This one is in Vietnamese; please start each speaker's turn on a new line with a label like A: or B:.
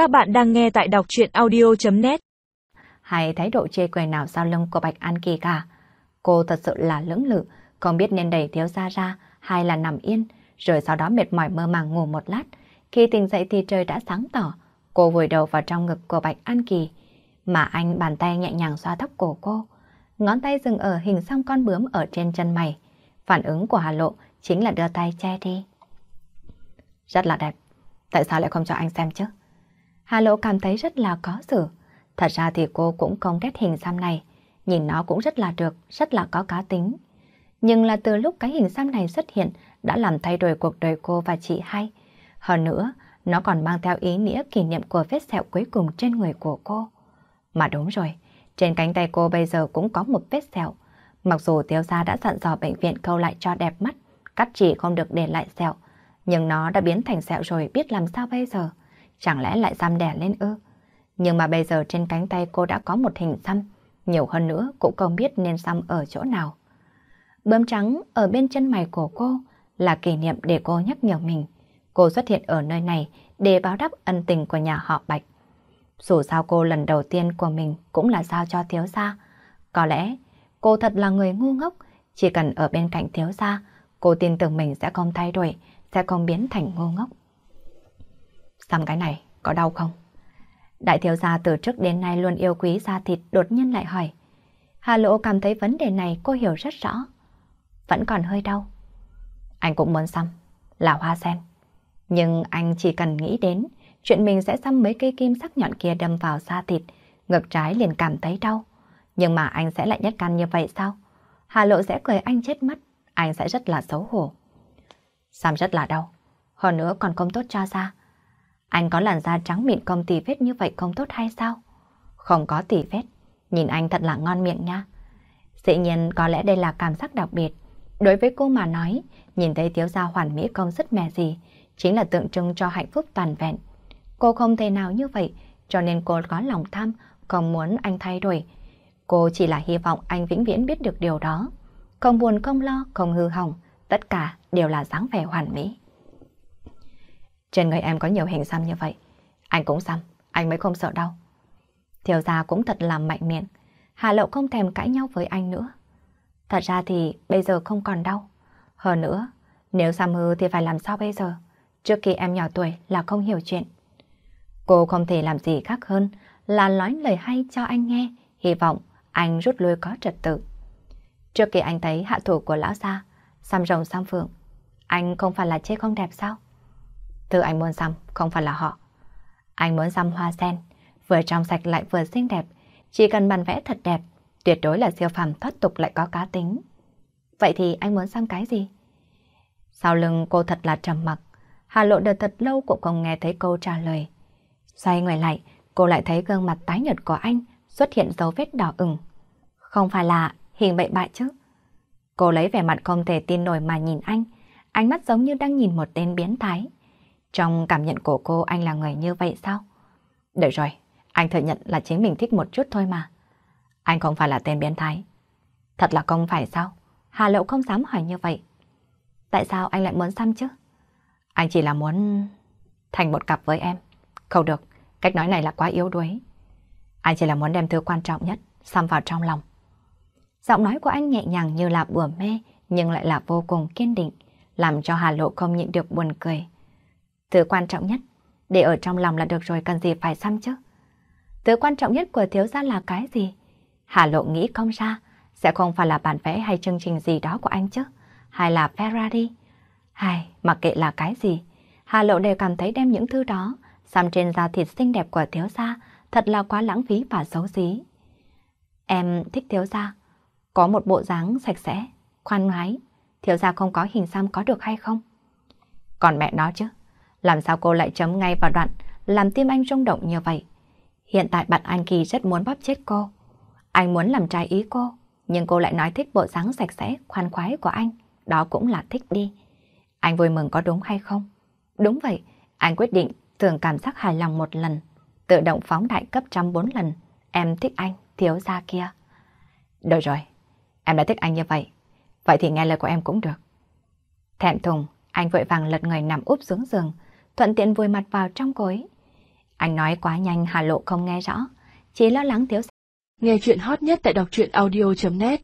A: Các bạn đang nghe tại đọc chuyện audio.net
B: Hay thái độ chê cười nào sau lưng của Bạch An Kỳ cả. Cô thật sự là lưỡng lự, không biết nên đẩy thiếu gia ra hay là nằm yên, rồi sau đó mệt mỏi mơ màng ngủ một lát. Khi tỉnh dậy thì trời đã sáng tỏ, cô vùi đầu vào trong ngực của Bạch An Kỳ, mà anh bàn tay nhẹ nhàng xoa tóc cổ cô. Ngón tay dừng ở hình xăm con bướm ở trên chân mày. Phản ứng của Hà Lộ chính là đưa tay che đi. Rất là đẹp. Tại sao lại không cho anh xem chứ? Hà Lộ cảm thấy rất là có xử. Thật ra thì cô cũng không ghét hình xăm này. Nhìn nó cũng rất là được, rất là có cá tính. Nhưng là từ lúc cái hình xăm này xuất hiện đã làm thay đổi cuộc đời cô và chị hai. Hơn nữa, nó còn mang theo ý nghĩa kỷ niệm của vết sẹo cuối cùng trên người của cô. Mà đúng rồi, trên cánh tay cô bây giờ cũng có một vết sẹo. Mặc dù tiêu gia đã dặn dò bệnh viện câu lại cho đẹp mắt, cắt chỉ không được để lại sẹo, nhưng nó đã biến thành sẹo rồi biết làm sao bây giờ. Chẳng lẽ lại giam đẻ lên ư? Nhưng mà bây giờ trên cánh tay cô đã có một hình xăm, nhiều hơn nữa cũng không biết nên xăm ở chỗ nào. Bướm trắng ở bên chân mày của cô là kỷ niệm để cô nhắc nhở mình. Cô xuất hiện ở nơi này để báo đáp ân tình của nhà họ Bạch. Dù sao cô lần đầu tiên của mình cũng là giao cho thiếu gia. Có lẽ cô thật là người ngu ngốc, chỉ cần ở bên cạnh thiếu gia, cô tin tưởng mình sẽ không thay đổi, sẽ không biến thành ngu ngốc. Xăm cái này có đau không? Đại thiếu gia từ trước đến nay luôn yêu quý da thịt đột nhiên lại hỏi. Hà Lộ cảm thấy vấn đề này cô hiểu rất rõ. Vẫn còn hơi đau. Anh cũng muốn xăm, là hoa sen. Nhưng anh chỉ cần nghĩ đến chuyện mình sẽ xăm mấy cây kim sắc nhọn kia đâm vào da thịt, ngực trái liền cảm thấy đau. Nhưng mà anh sẽ lại nhất căn như vậy sao? Hà Lộ sẽ cười anh chết mất, anh sẽ rất là xấu hổ. Xăm rất là đau, hơn nữa còn không tốt cho da. Anh có làn da trắng mịn không tì vết như vậy không tốt hay sao? Không có tì vết, nhìn anh thật là ngon miệng nha. Dĩ nhiên có lẽ đây là cảm giác đặc biệt. Đối với cô mà nói, nhìn thấy thiếu gia hoàn mỹ không rất mè gì, chính là tượng trưng cho hạnh phúc toàn vẹn. Cô không thể nào như vậy, cho nên cô có lòng tham, không muốn anh thay đổi. Cô chỉ là hy vọng anh vĩnh viễn biết được điều đó. Không buồn không lo, không hư hỏng, tất cả đều là dáng vẻ hoàn mỹ. Trên người em có nhiều hình xăm như vậy. Anh cũng xăm, anh mới không sợ đau. Thiếu gia cũng thật là mạnh miệng. Hà Lậu không thèm cãi nhau với anh nữa. Thật ra thì bây giờ không còn đau. Hơn nữa, nếu xăm hư thì phải làm sao bây giờ? Trước khi em nhỏ tuổi là không hiểu chuyện. Cô không thể làm gì khác hơn là nói lời hay cho anh nghe, hy vọng anh rút lui có trật tự. Trước khi anh thấy hạ thủ của lão gia, xăm rồng xăm phượng, anh không phải là chê không đẹp sao? Thứ anh muốn xăm không phải là họ. Anh muốn xăm hoa sen, vừa trong sạch lại vừa xinh đẹp, chỉ cần bàn vẽ thật đẹp, tuyệt đối là siêu phàm thoát tục lại có cá tính. Vậy thì anh muốn xăm cái gì? Sau lưng cô thật là trầm mặc, Hà Lộ đợt thật lâu cũng không nghe thấy câu trả lời. Xoay người lại, cô lại thấy gương mặt tái nhợt của anh xuất hiện dấu vết đỏ ửng. Không phải là hình bệnh bại chứ? Cô lấy vẻ mặt không thể tin nổi mà nhìn anh, ánh mắt giống như đang nhìn một tên biến thái. Trong cảm nhận của cô anh là người như vậy sao? Được rồi, anh thừa nhận là chính mình thích một chút thôi mà. Anh không phải là tên biến thái. Thật là không phải sao? Hà Lậu không dám hỏi như vậy. Tại sao anh lại muốn xăm chứ? Anh chỉ là muốn thành một cặp với em. Không được, cách nói này là quá yếu đuối. Anh chỉ là muốn đem thứ quan trọng nhất xăm vào trong lòng. Giọng nói của anh nhẹ nhàng như là bùa mê nhưng lại là vô cùng kiên định, làm cho Hà Lộ không nhịn được buồn cười. Thứ quan trọng nhất, để ở trong lòng là được rồi cần gì phải xăm chứ. Thứ quan trọng nhất của thiếu gia là cái gì? Hà Lộ nghĩ không ra, sẽ không phải là bản vẽ hay chương trình gì đó của anh chứ, hay là Ferrari. Hay, mặc kệ là cái gì, Hà Lộ đều cảm thấy đem những thứ đó xăm trên da thịt xinh đẹp của thiếu gia thật là quá lãng phí và xấu xí. Em thích thiếu gia, có một bộ dáng sạch sẽ, khoan ngoái, thiếu gia không có hình xăm có được hay không? Còn mẹ nó chứ, làm sao cô lại chấm ngay vào đoạn làm tim anh rung động như vậy? Hiện tại bạn Anh Kỳ rất muốn bóp chết cô. Anh muốn làm trái ý cô, nhưng cô lại nói thích bộ dáng sạch sẽ, khoan khoái của anh. Đó cũng là thích đi. Anh vui mừng có đúng hay không? Đúng vậy, anh quyết định thường cảm giác hài lòng một lần, tự động phóng đại cấp trăm bốn lần. Em thích anh, thiếu gia kia. Được rồi, em đã thích anh như vậy. Vậy thì nghe lời của em cũng được. Thẹn thùng, anh vội vàng lật người nằm úp xuống giường, thuận tiện vùi mặt vào trong cối, Anh nói quá nhanh Hà Lộ không nghe rõ, chỉ lo lắng thiếu
A: Nghe chuyện hot nhất tại đọc truyện audio.net